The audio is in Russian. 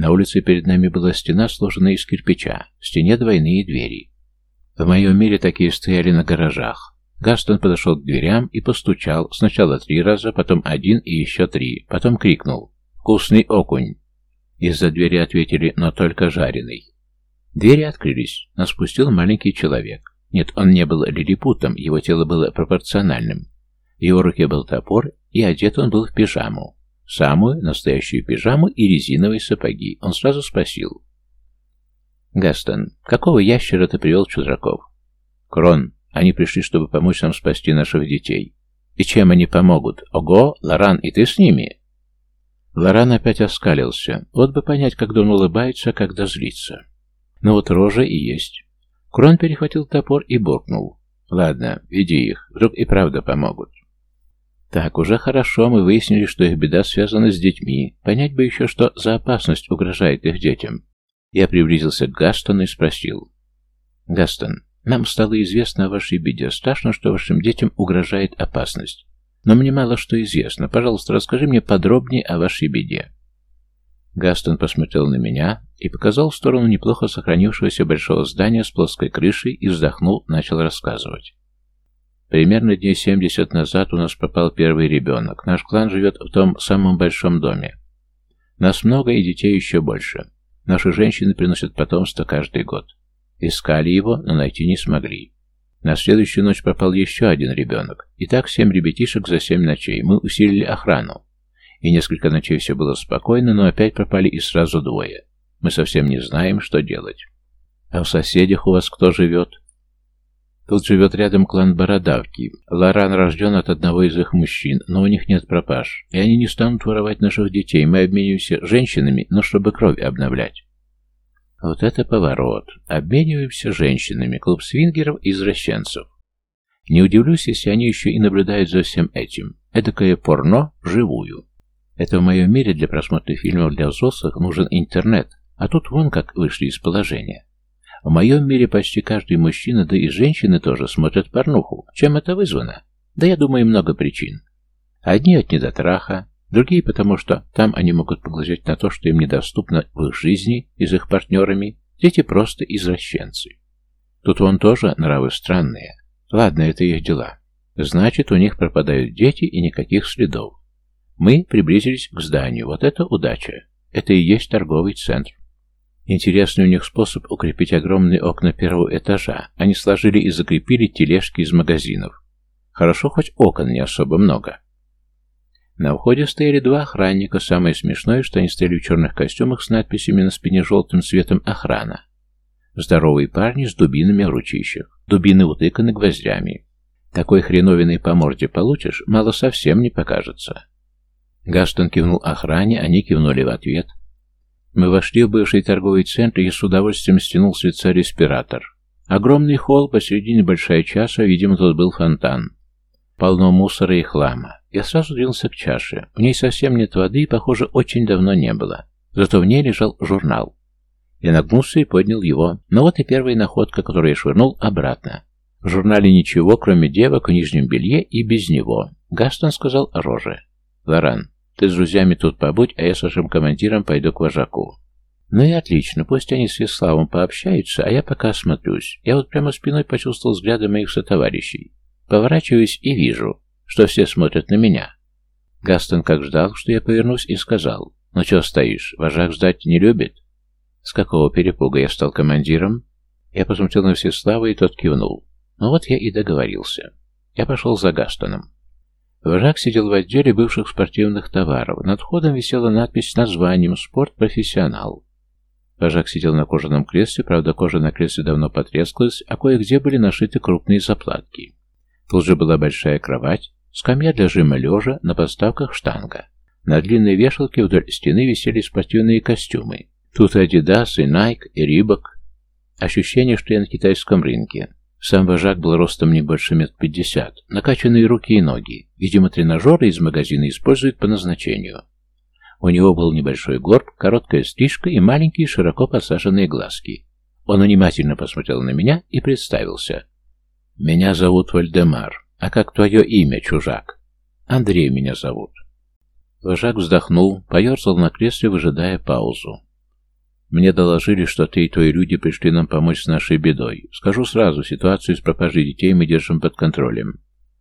На улице перед нами была стена, сложенная из кирпича, в стене двойные двери. В моем мире такие стояли на гаражах. Гастон подошел к дверям и постучал, сначала три раза, потом один и еще три, потом крикнул «Вкусный окунь!». Из-за двери ответили «но только жареный». Двери открылись, нас спустил маленький человек. Нет, он не был лилипутом, его тело было пропорциональным. В его руке был топор, и одет он был в пижаму. Самую настоящую пижаму и резиновые сапоги. Он сразу спросил. «Гастон, какого ящера ты привел чудраков?» «Крон, они пришли, чтобы помочь нам спасти наших детей. И чем они помогут? Ого, Лоран, и ты с ними?» Лоран опять оскалился. Вот бы понять, когда он улыбается, а когда злится. Но вот рожа и есть. Крон перехватил топор и буркнул. «Ладно, веди их, вдруг и правда помогут». Так, уже хорошо, мы выяснили, что их беда связана с детьми. Понять бы еще, что за опасность угрожает их детям. Я приблизился к Гастону и спросил. «Гастон, нам стало известно о вашей беде. Страшно, что вашим детям угрожает опасность. Но мне мало что известно. Пожалуйста, расскажи мне подробнее о вашей беде». Гастон посмотрел на меня и показал в сторону неплохо сохранившегося большого здания с плоской крышей и вздохнул, начал рассказывать. Примерно дней 70 назад у нас пропал первый ребенок. Наш клан живет в том самом большом доме. Нас много и детей еще больше. Наши женщины приносят потомство каждый год. Искали его, но найти не смогли. На следующую ночь пропал еще один ребенок. И так семь ребятишек за семь ночей. Мы усилили охрану. И несколько ночей все было спокойно, но опять пропали и сразу двое. Мы совсем не знаем, что делать. А в соседях у вас кто живет? Тут живет рядом клан Бородавки. Лоран рожден от одного из их мужчин, но у них нет пропаж. И они не станут воровать наших детей. Мы обмениваемся женщинами, но чтобы кровь обновлять. Вот это поворот. Обмениваемся женщинами. Клуб свингеров и извращенцев. Не удивлюсь, если они еще и наблюдают за всем этим. Эдакое порно вживую. Это в моем мире для просмотра фильмов для взрослых нужен интернет, а тут вон как вышли из положения. В моем мире почти каждый мужчина, да и женщины тоже смотрят порнуху. Чем это вызвано? Да я думаю, много причин. Одни от недотраха, другие потому, что там они могут поглазеть на то, что им недоступно в их жизни и с их партнерами, дети просто извращенцы. Тут вон тоже нравы странные. Ладно, это их дела. Значит, у них пропадают дети и никаких следов. Мы приблизились к зданию. Вот это удача. Это и есть торговый центр. Интересный у них способ укрепить огромные окна первого этажа. Они сложили и закрепили тележки из магазинов. Хорошо, хоть окон не особо много. На входе стояли два охранника. Самое смешное, что они стояли в черных костюмах с надписями на спине желтым цветом «Охрана». Здоровые парни с дубинами в ручищах. Дубины утыканы гвоздями. Такой хреновиной по морде получишь, мало совсем не покажется. Гастон кивнул охране, они кивнули в ответ. Мы вошли в бывший торговый центр, и с удовольствием стянул с лица респиратор. Огромный холл, посередине большая чаша, видимо, тут был фонтан. Полно мусора и хлама. Я сразу двинулся к чаше. В ней совсем нет воды и, похоже, очень давно не было. Зато в ней лежал журнал. Я нагнулся и поднял его. Но вот и первая находка, которую я швырнул обратно. В журнале ничего, кроме девок в нижнем белье и без него. Гастон сказал Роже. «Лоран, ты с друзьями тут побудь, а я с вашим командиром пойду к вожаку. Ну и отлично, пусть они с Веславом пообщаются, а я пока осмотрюсь. Я вот прямо спиной почувствовал взгляды моих сотоварищей. Поворачиваюсь и вижу, что все смотрят на меня. Гастон как ждал, что я повернусь и сказал, «Ну что стоишь, вожак ждать не любит?» С какого перепуга я стал командиром? Я посмотрел на Всеслава, и тот кивнул. Ну вот я и договорился. Я пошел за Гастоном. Вожак сидел в отделе бывших спортивных товаров. Над входом висела надпись с названием «Спорт-профессионал». Вожак сидел на кожаном кресле, правда, кожа на кресле давно потрескалась, а кое-где были нашиты крупные заплатки. Тут же была большая кровать, скамья для жима лежа, на подставках штанга. На длинной вешалке вдоль стены висели спортивные костюмы. Тут и Adidas, и Nike, и Reebok. Ощущение, что я на китайском рынке. Сам вожак был ростом не больше мет пятьдесят, накачанные руки и ноги. Видимо, тренажеры из магазина используют по назначению. У него был небольшой горб, короткая стрижка и маленькие широко посаженные глазки. Он внимательно посмотрел на меня и представился. «Меня зовут Вальдемар. А как твое имя, чужак?» «Андрей меня зовут». Вожак вздохнул, поерзал на кресле, выжидая паузу. Мне доложили, что ты и твои люди пришли нам помочь с нашей бедой. Скажу сразу, ситуацию с пропажей детей мы держим под контролем.